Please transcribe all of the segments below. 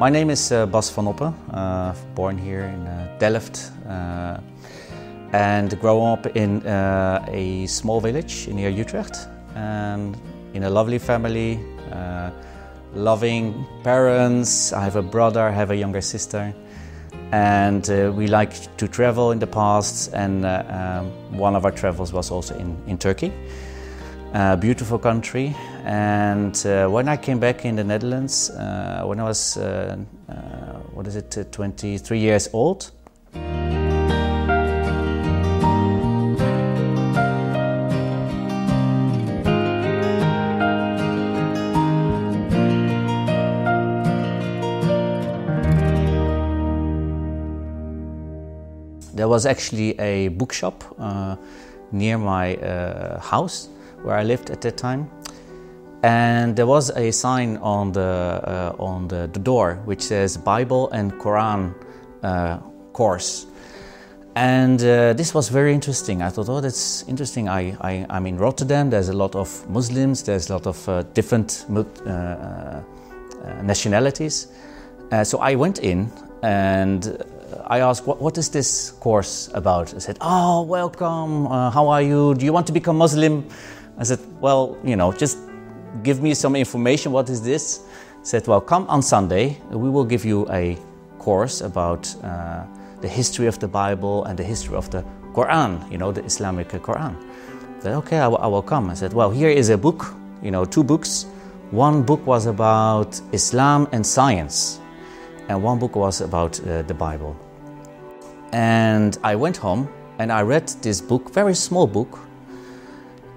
My name is uh, Bas van Oppen, uh, born here in uh, Delft uh, and grow up in uh, a small village near Utrecht and in a lovely family, uh, loving parents. I have a brother, I have a younger sister and we like to travel in the past and um, one of our travels was also in, in Turkey. Beautiful country. And uh, when I came back in the Netherlands, uh, when I was, uh, uh what is it, uh, 23 years old, there was actually a bookshop near my house where I lived at that time. And there was a sign on the, uh, on the, the, door which says Bible and Quran uh, course. And uh, this was very interesting. I thought, oh, that's interesting. I, I, am in Rotterdam, there's a lot of Muslims, there's a lot of uh, different uh, uh, nationalities. so I went in and I asked, what, what is this course about? I said, oh, welcome, how are you? Do you want to become Muslim? I said, well, you know, just give me some information. What is this? He said, well, come on Sunday. We will give you a course about uh, the history of the Bible and the history of the Quran, you know, the Islamic Quran. I said, okay, I, will come. I said, well, here is a book, you know, two books. One book was about Islam and science, and one book was about uh, the Bible. And I went home and I read this book, very small book,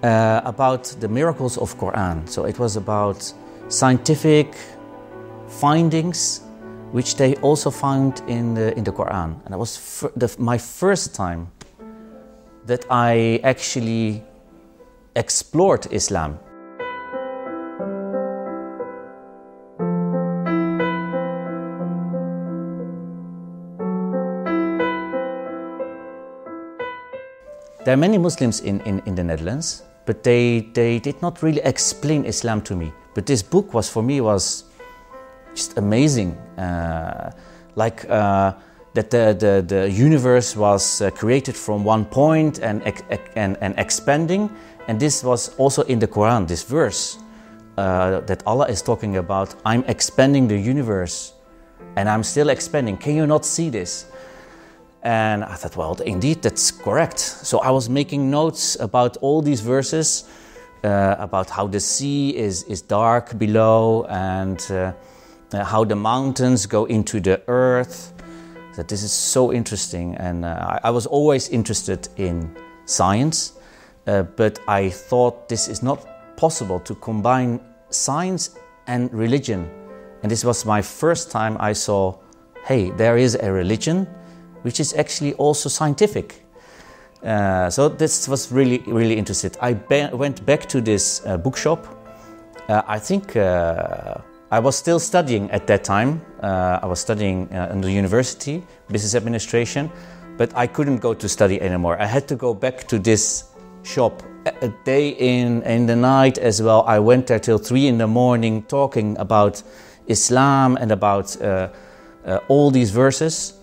uh, about the miracles of Quran. So it was about scientific findings which they also found in the, in the Quran. And it was the, my first time that I actually explored Islam. There are many Muslims in, in, in the Netherlands, but they, they did not really explain Islam to me. But this book was for me was just amazing. Uh, like uh, that the, the, the universe was uh, created from one point and, and, and expanding. And this was also in the Quran, this verse uh, that Allah is talking about I'm expanding the universe and I'm still expanding. Can you not see this? And I thought, well, indeed, that's correct. So I was making notes about all these verses, uh, about how the sea is, is dark below and uh, uh, how the mountains go into the earth. That this is so interesting. And uh, I, was always interested in science, uh, but I thought this is not possible to combine science and religion. And this was my first time I saw hey, there is a religion which is actually also scientific. Uh, so this was really, really interested. I went back to this uh, bookshop. Uh, I think uh, I was still studying at that time. Uh, I was studying uh, in the university, business administration, but I couldn't go to study anymore. I had to go back to this shop a day in in the night as well. I went there till three in the morning, talking about Islam and about all these verses.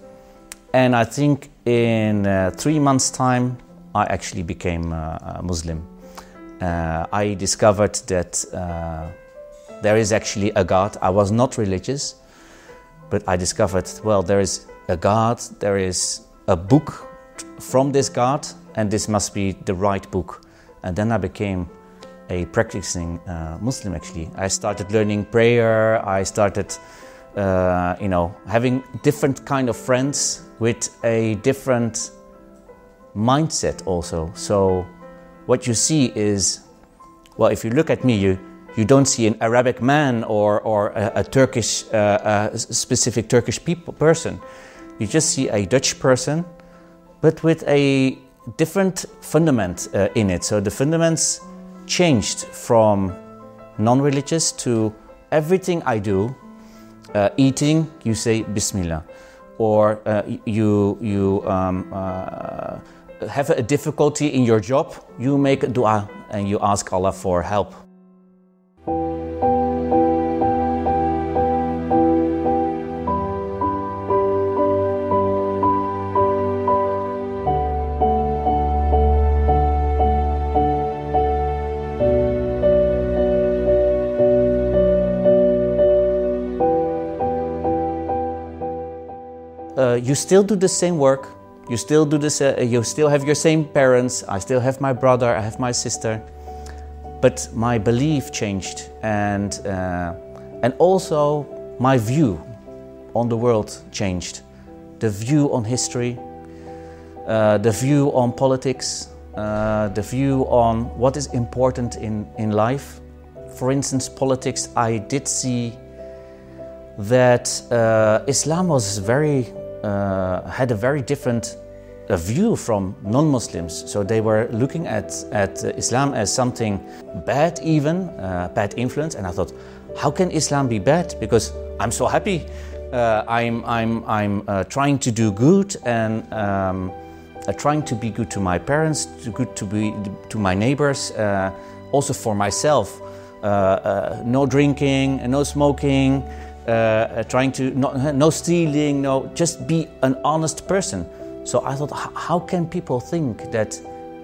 And I think in uh, three months' time, I actually became uh, a Muslim. Uh, I discovered that uh, there is actually a God. I was not religious, but I discovered, well, there is a God, there is a book from this God, and this must be the right book. And then I became a practicing uh, Muslim actually. I started learning prayer, I started uh, you know, having different kind of friends with a different mindset also. So what you see is, well, if you look at me, you you don't see an Arabic man or or a, a Turkish uh, a specific Turkish people person. You just see a Dutch person, but with a different fundament uh, in it. So the fundaments changed from non-religious to everything I do uh, eating, you say Bismillah. Or uh, you, you um, uh, have a difficulty in your job, you make a dua and you ask Allah for help. Uh, you still do the same work. You still do this. Uh, you still have your same parents. I still have my brother. I have my sister. But my belief changed, and uh, and also my view on the world changed. The view on history, the view on politics, the view on what is important in, in life. For instance, politics, I did see that uh, Islam was very, uh, had a very different uh, view from non-Muslims. So they were looking at, at Islam as something bad even, uh, bad influence. And I thought, how can Islam be bad? Because I'm so happy. Uh, I'm, I'm, I'm uh, trying to do good and um, trying to be good to my parents, to good to be to my neighbors, also for myself. no drinking, no smoking, uh, uh, trying to not, no stealing, no just be an honest person. So I thought, how can people think that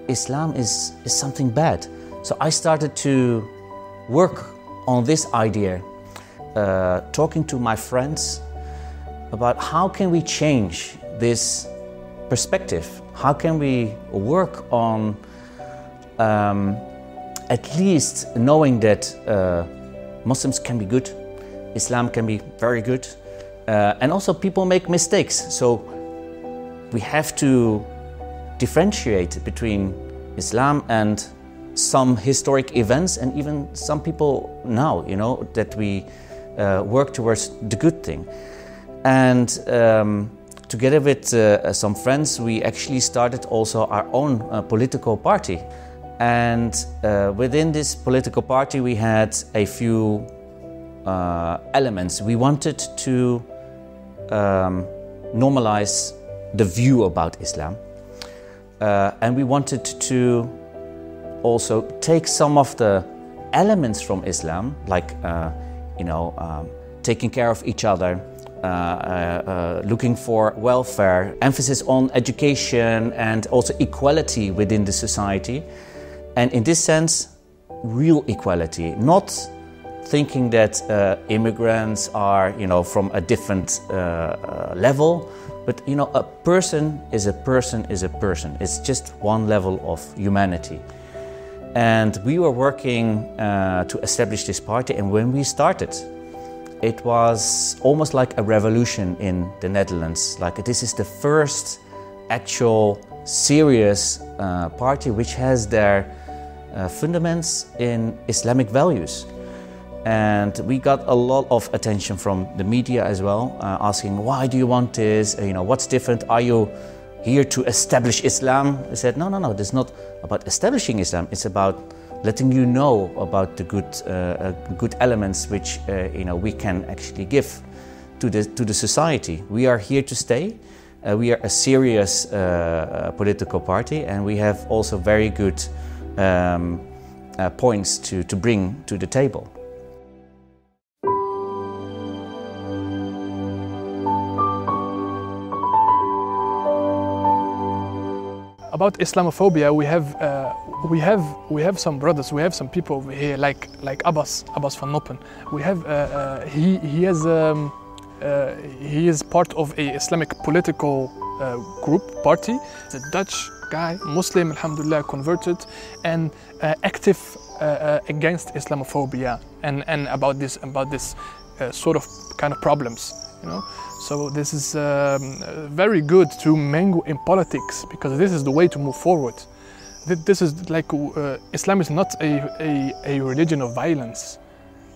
Islam is is something bad? So I started to work on this idea, uh, talking to my friends about how can we change this perspective. How can we work on um, at least knowing that uh, Muslims can be good Islam can be very good. Uh, and also, people make mistakes. So, we have to differentiate between Islam and some historic events, and even some people now, you know, that we uh, work towards the good thing. And um, together with uh, some friends, we actually started also our own uh, political party. And uh, within this political party, we had a few uh, elements. We wanted to um, normalize the view about Islam. Uh, and we wanted to also take some of the elements from Islam, like, uh, you know, um, taking care of each other, uh, uh, uh, looking for welfare, emphasis on education, and also equality within the society. And in this sense, real equality, not thinking that uh, immigrants are, you know, from a different uh, uh, level. But you know, a person is a person is a person. It's just one level of humanity. And we were working uh, to establish this party. And when we started, it was almost like a revolution in the Netherlands. Like this is the first actual serious uh, party which has their uh, fundaments in Islamic values. And we got a lot of attention from the media as well, uh, asking, why do you want this? Uh, you know, what's different? Are you here to establish Islam? I said, no, no, no, it's not about establishing Islam. It's about letting you know about the good, uh, uh good elements which, uh, you know, we can actually give to the, to the society. We are here to stay. Uh, we are a serious political party and we have also very good um, points to, to bring to the table. About Islamophobia, we have uh, we have we have some brothers, we have some people over here like like Abbas Abbas van Noppen. We have uh, uh, he he has um, uh, he is part of a Islamic political uh, group party. The Dutch guy, Muslim, Alhamdulillah, converted and uh, active against Islamophobia and and about this about this sort of kind of problems, you know. So this is um, very good to mingle in politics because this is the way to move forward. This is like uh, Islam is not a, a, a religion of violence.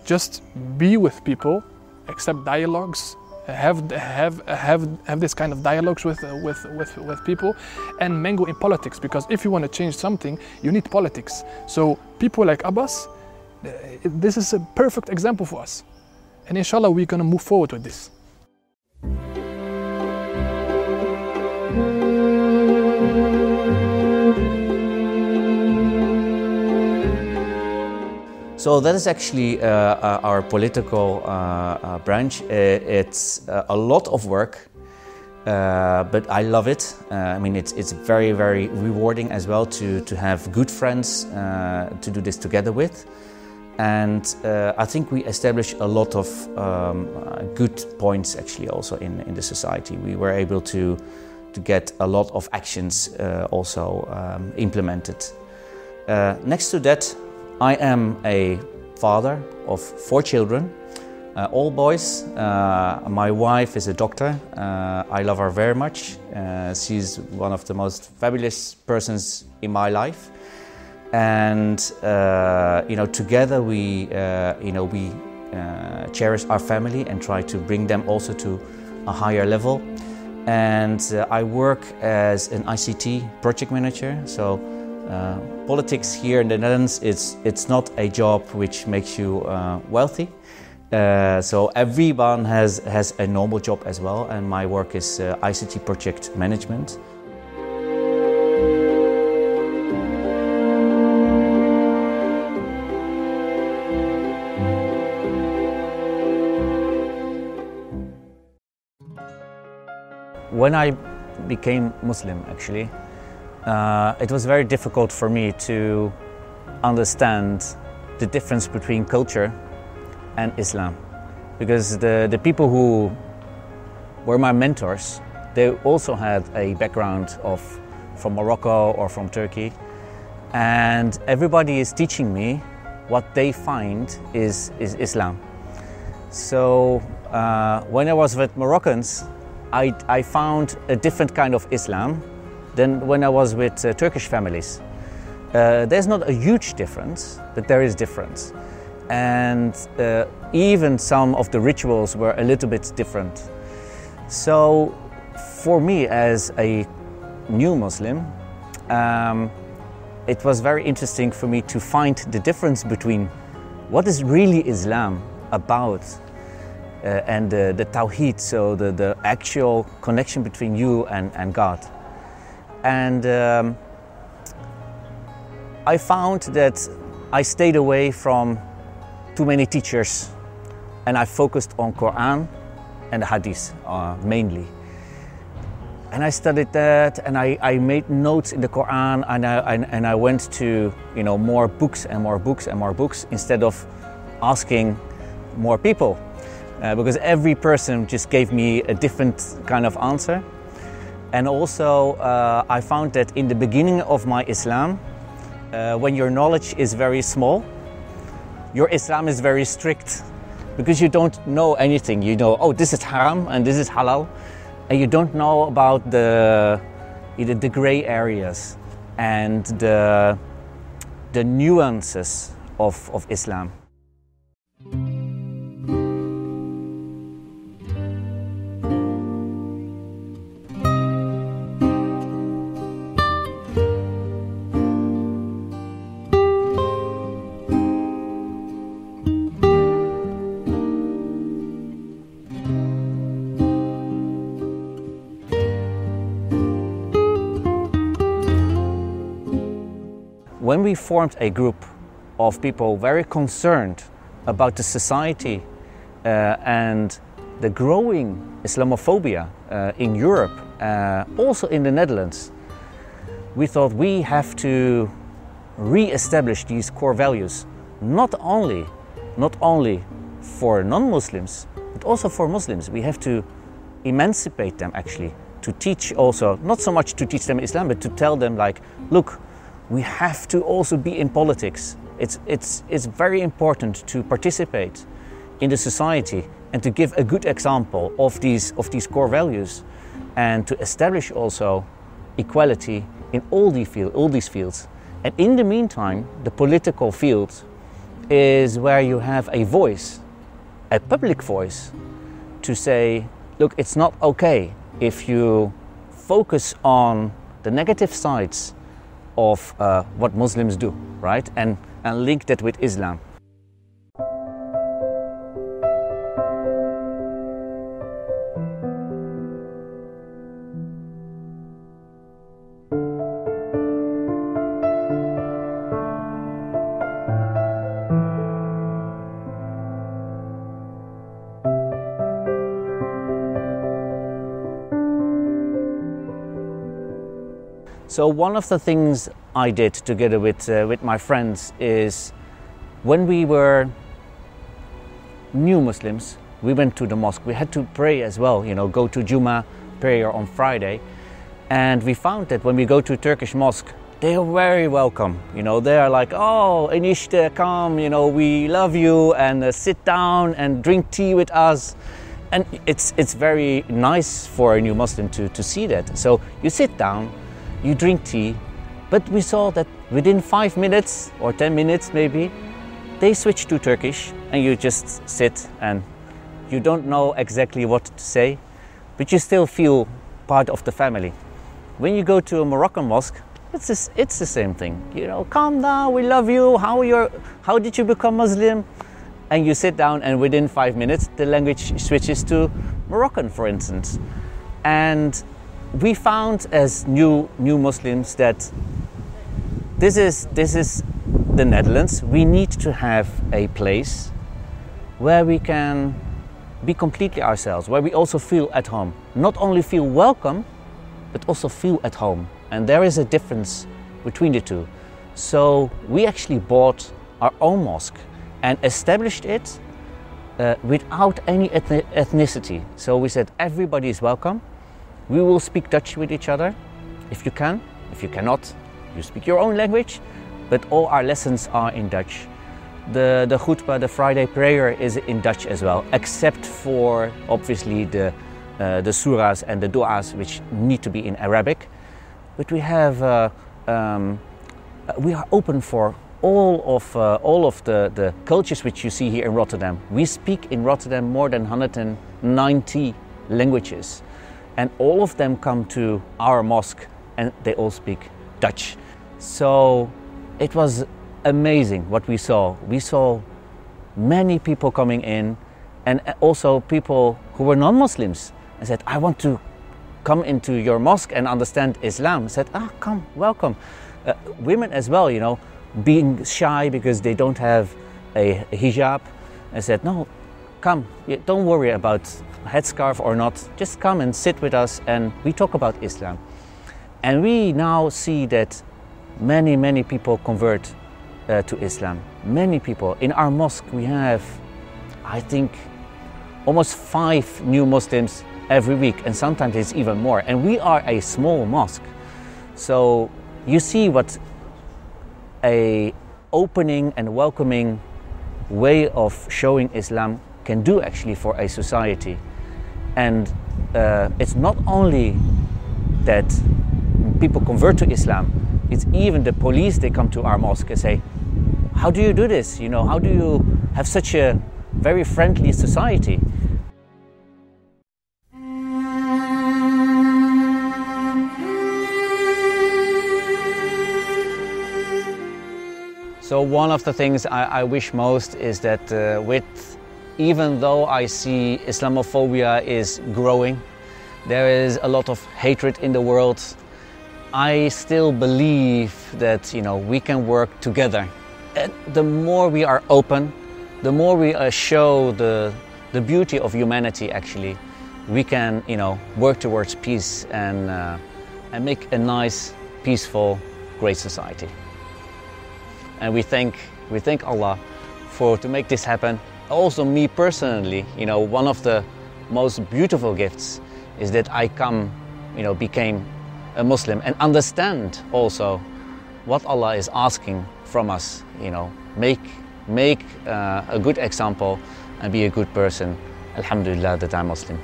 Just be with people, accept dialogues, have have have have this kind of dialogues with uh, with with with people and mingle in politics because if you want to change something you need politics so people like abbas uh, this is a perfect example for us and inshallah we're going to move forward with this So that is actually uh, uh, our political uh, uh branch. It's uh, a lot of work, but I love it. I mean, it's, it's very, very rewarding as well to, to have good friends to do this together with. and I think we established a lot of um, good points actually also in, in the society. We were able to, to get a lot of actions uh, also um, implemented. Uh, next to that, I am a father of four children, uh, all boys. Uh, my wife is a doctor. I love her very much. she's one of the most fabulous persons in my life and uh, you know together we uh, you know we uh, cherish our family and try to bring them also to a higher level and uh, I work as an ICT project manager so uh, politics here in the Netherlands it's it's not a job which makes you uh, wealthy. So everyone has has a normal job as well and my work is ICT project management. When I became Muslim, actually, uh, it was very difficult for me to understand the difference between culture and Islam. Because the, the people who were my mentors, they also had a background of from Morocco or from Turkey. And everybody is teaching me what they find is, is Islam. So uh, when I was with Moroccans, I, I found a different kind of Islam than when I was with uh, Turkish families. Uh, there's not a huge difference, but there is difference. And uh, even some of the rituals were a little bit different. So, for me as a new Muslim, um, it was very interesting for me to find the difference between what is really Islam about uh, and the, the Tawheed, so the, the actual connection between you and, and God. And um, I found that I stayed away from too many teachers and I focused on Quran and Hadith uh, mainly. And I studied that and I, I made notes in the Quran and I, and, and I went to you know, more books and more books and more books instead of asking more people uh, because every person just gave me a different kind of answer. And also, uh, I found that in the beginning of my Islam, uh, when your knowledge is very small, your Islam is very strict because you don't know anything. You know, oh, this is haram and this is halal, and you don't know about the either the gray areas and the the nuances of, of Islam. When we formed a group of people very concerned about the society uh, and the growing Islamophobia uh, in Europe, uh, also in the Netherlands, we thought we have to re-establish these core values, not only, not only for non-Muslims, but also for Muslims. We have to emancipate them actually, to teach also, not so much to teach them Islam, but to tell them like, look, we have to also be in politics. It's, it's, it's very important to participate in the society and to give a good example of these, of these core values and to establish also equality in all, the field, all these fields. And in the meantime, the political field is where you have a voice, a public voice, to say, look, it's not okay if you focus on the negative sides of uh, what Muslims do, right? And, and link that with Islam. So one of the things I did together with uh, with my friends is when we were new Muslims, we went to the mosque. We had to pray as well, you know, go to Juma prayer on Friday. And we found that when we go to Turkish mosque, they are very welcome. You know, they are like, oh, Enişte, come, you know, we love you, and uh, sit down and drink tea with us. And it's, it's very nice for a new Muslim to, to see that. So you sit down, you drink tea, but we saw that within five minutes or 10 minutes maybe, they switch to Turkish and you just sit and you don't know exactly what to say, but you still feel part of the family. When you go to a Moroccan mosque, it's, just, it's the same thing. You know, calm down, we love you, how, you're, how did you become Muslim? And you sit down, and within five minutes, the language switches to Moroccan, for instance. And we found as new, new Muslims that this is, this is the Netherlands. We need to have a place where we can be completely ourselves, where we also feel at home. Not only feel welcome, but also feel at home. And there is a difference between the two. So we actually bought our own mosque and established it uh, without any ethnicity. So we said everybody is welcome. We will speak Dutch with each other if you can. If you cannot, you speak your own language. But all our lessons are in Dutch. The, the khutbah, the Friday prayer, is in Dutch as well, except for obviously the, uh, the surahs and the du'as, which need to be in Arabic. But we have, uh, um, we are open for all of, uh, all of the, the cultures which you see here in Rotterdam. We speak in Rotterdam more than 190 languages, and all of them come to our mosque and they all speak Dutch. So it was amazing what we saw. We saw many people coming in and also people who were non Muslims and said, I want to come into your mosque and understand Islam. I said, Ah, come, welcome. Uh, women as well, you know, being shy because they don't have a hijab. I said, No, come, don't worry about headscarf or not. Just come and sit with us and we talk about Islam. And we now see that many, many people convert uh, to Islam. Many people. In our mosque, we have, I think, almost five new Muslims every week, and sometimes it's even more. And we are a small mosque. So you see what a opening and welcoming way of showing Islam can do actually for a society. And uh, it's not only that people convert to Islam, it's even the police, they come to our mosque and say, how do you do this? You know, how do you have such a very friendly society? So one of the things I, I wish most is that uh, with, even though I see Islamophobia is growing, there is a lot of hatred in the world, I still believe that you know we can work together. And the more we are open, the more we uh, show the the beauty of humanity. Actually, we can you know work towards peace and uh, and make a nice, peaceful, great society and we thank we thank Allah for to make this happen. Also, me personally, you know, one of the most beautiful gifts is that I come, you know, became a Muslim and understand also what Allah is asking from us. You know, make make uh, a good example and be a good person. Alhamdulillah that I'm Muslim.